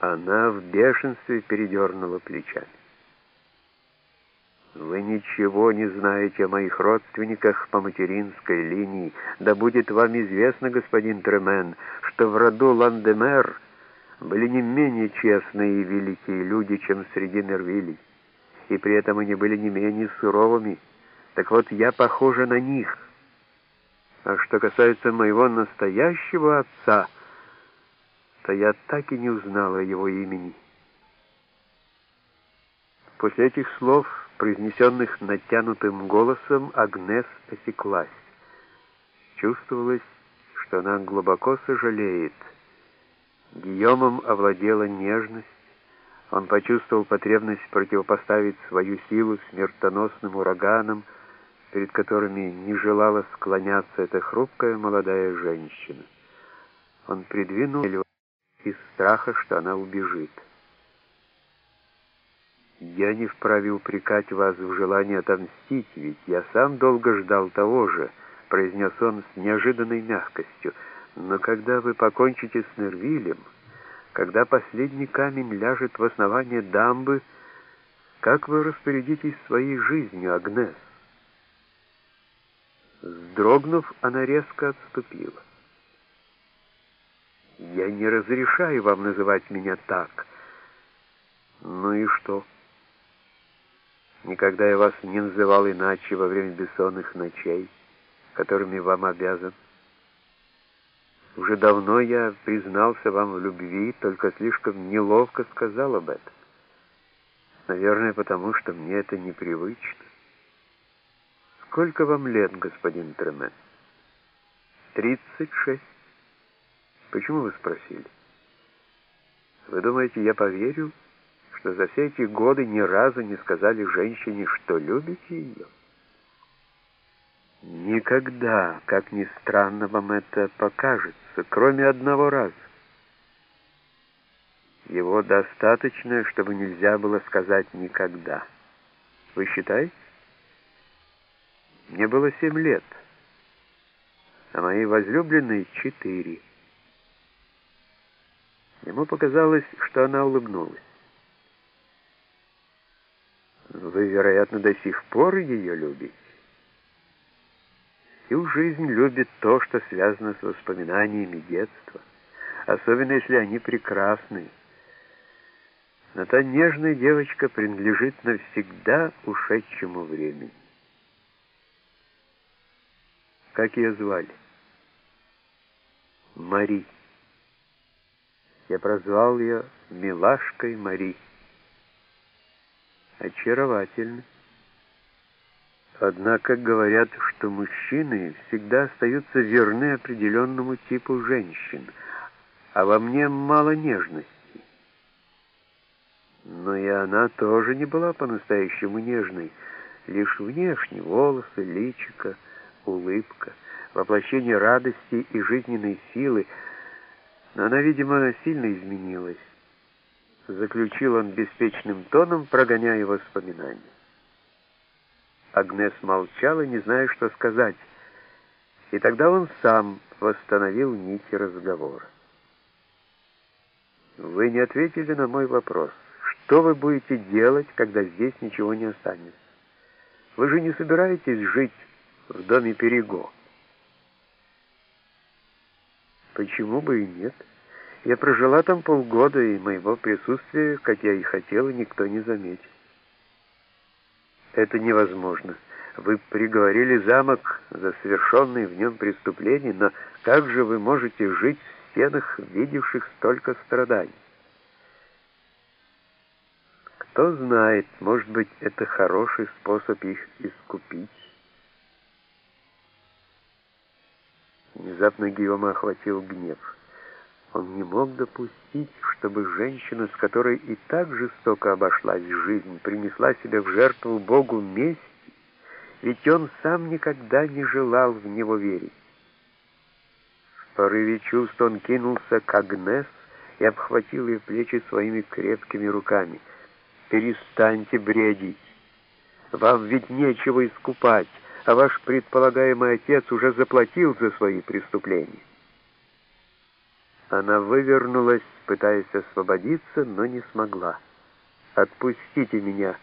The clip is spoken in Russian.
Она в бешенстве передернула плечами. Вы ничего не знаете о моих родственниках по материнской линии. Да будет вам известно, господин Тремен, что в роду Ландемер были не менее честные и великие люди, чем среди Нервилей. И при этом они были не менее суровыми. Так вот, я похожа на них. А что касается моего настоящего отца, то я так и не узнала его имени. После этих слов произнесенных натянутым голосом, Агнес осеклась. Чувствовалось, что она глубоко сожалеет. Гийомом овладела нежность, он почувствовал потребность противопоставить свою силу смертоносным ураганам, перед которыми не желала склоняться эта хрупкая молодая женщина. Он придвинул из страха, что она убежит. Я не вправе упрекать вас в желании отомстить, ведь я сам долго ждал того же, произнес он с неожиданной мягкостью. Но когда вы покончите с Нервилем, когда последний камень ляжет в основание дамбы, как вы распорядитесь своей жизнью, Агнес? Сдрогнув, она резко отступила. «Я не разрешаю вам называть меня так». «Ну и что?» Никогда я вас не называл иначе во время бессонных ночей, которыми вам обязан. Уже давно я признался вам в любви, только слишком неловко сказал об этом. Наверное, потому что мне это непривычно. Сколько вам лет, господин Тремен? Тридцать шесть. Почему вы спросили? Вы думаете, я поверю? что за все эти годы ни разу не сказали женщине, что любите ее? Никогда, как ни странно вам это покажется, кроме одного раза. Его достаточно, чтобы нельзя было сказать никогда. Вы считаете? Мне было семь лет, а моей возлюбленной четыре. Ему показалось, что она улыбнулась. Вы, вероятно, до сих пор ее любите. Всю жизнь любит то, что связано с воспоминаниями детства, особенно если они прекрасны. Но та нежная девочка принадлежит навсегда ушедшему времени. Как ее звали? Мари. Я прозвал ее Милашкой Мари очаровательны. Однако говорят, что мужчины всегда остаются верны определенному типу женщин, а во мне мало нежности. Но и она тоже не была по-настоящему нежной, лишь внешне волосы, личико, улыбка, воплощение радости и жизненной силы, но она, видимо, сильно изменилась заключил он беспечным тоном, прогоняя воспоминания. Агнес молчала, не зная, что сказать, и тогда он сам восстановил нити разговора. «Вы не ответили на мой вопрос. Что вы будете делать, когда здесь ничего не останется? Вы же не собираетесь жить в доме Перего?» «Почему бы и нет?» Я прожила там полгода, и моего присутствия, как я и хотела, никто не заметил. Это невозможно. Вы приговорили замок за совершенные в нем преступления, но как же вы можете жить в стенах, видевших столько страданий? Кто знает, может быть, это хороший способ их искупить. Внезапно Гиома охватил гнев. Он не мог допустить, чтобы женщина, с которой и так жестоко обошлась жизнь, принесла себя в жертву Богу мести, ведь он сам никогда не желал в него верить. В порыве чувств он кинулся к Агнес и обхватил ее плечи своими крепкими руками. «Перестаньте бредить! Вам ведь нечего искупать, а ваш предполагаемый отец уже заплатил за свои преступления». Она вывернулась, пытаясь освободиться, но не смогла. «Отпустите меня!»